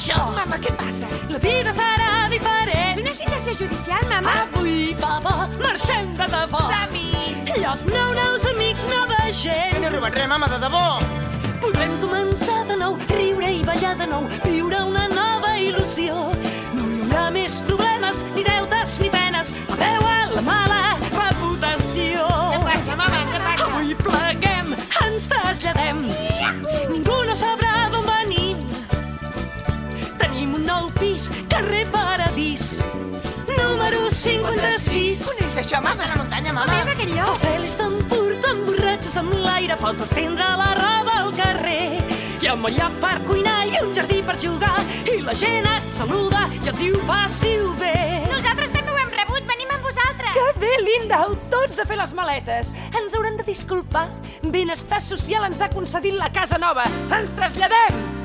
què passa? La vida serà diferent. És una citació judicial, mama? Avui, papa, marxem de debò. Sami! Lloc nou, nous amics, nova gent. No he robat res, mama, de debò! Podrem començar de nou, riure i ballar de nou, viure nou pis, carrer Paradís, número 56. On és això, mama? a la muntanya, On mama! és aquell El lloc? cel és tan pur, tan borratxes amb l'aire, pots estendre la roba al carrer. Hi ha un bon lloc per cuinar i un jardí per jugar, i la gent et saluda i et diu passiu bé. Nosaltres també ho hem rebut, venim amb vosaltres! Que bé, Linda! Tots a fer les maletes. Ens hauran de disculpar. Benestar Social ens ha concedit la casa nova. Ens traslladem!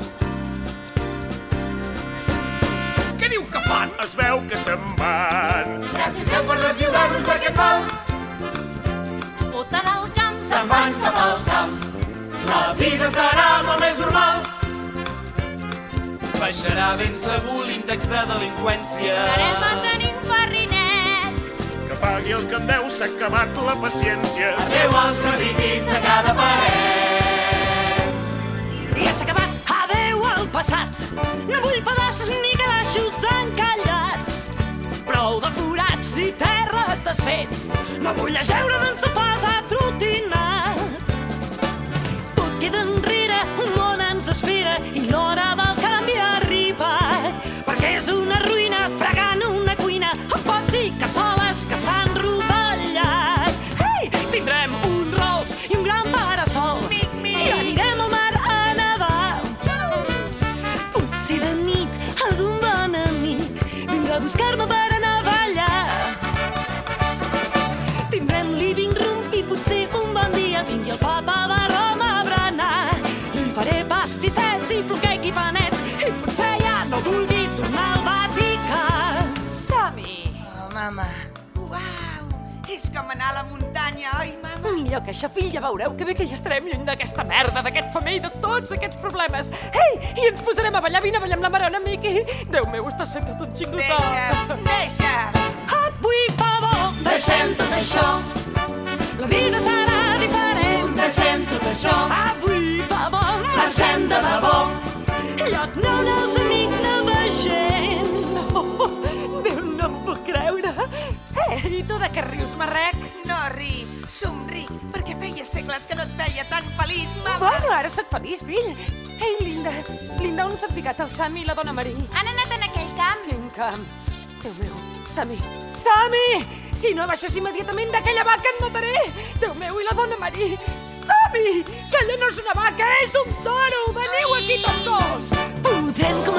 Que fan? Es veu que se'n van. Gràcies Déu per deslliurar-nos d'aquest mal! Foten al camp, Se'n van cap al camp. La vida serà molt més normal. Baixarà ben segur l'índex de delinqüència. tenir un barrinet. Que pagui el que em deu, s'ha acabat la paciència. Adéu als grafitis de cada paret. Ja s'ha acabat. Adeu al passat. No vull pedaços ni calaixos terres desfets. No vull ajeure en sofàs atrotinats. Tot queda enrere, un món ens espera i l'hora del canvi arriba. Perquè és una ruïna fregant una cuina amb pots i cassoles que s'han rovellat. Ei, tindrem un Rolls i un gran parasol. Mic, mic. I anirem al mar a Nadal. Potser de nit algun bon amic vindrà a buscar-me per mama. Uau! És com anar a la muntanya, oi, mama? Millor que això, fill, ja veureu que bé que ja estarem lluny d'aquesta merda, d'aquest femer i de tots aquests problemes. Ei, i ens posarem a ballar, vine a ballar amb la Marona, Miqui. Déu meu, estàs fent tot un xingotó. Deixa, deixa! Avui fa bo, deixem tot això. Què rius, Marrec? No ri, somric, perquè feia segles que no et veia tan feliç, mama! Bueno, ara sóc feliç, fill. Ei, Linda, Linda, on s'han ficat el Sami i la dona Marí? Han anat en aquell camp. Quin camp. Déu meu, Sami, Sami! Si no baixes immediatament d'aquella vaca et mataré! Déu meu, i la dona Marí? Sami! Que allò no és una vaca, és un toro! Veniu aquí tots dos! Podem començar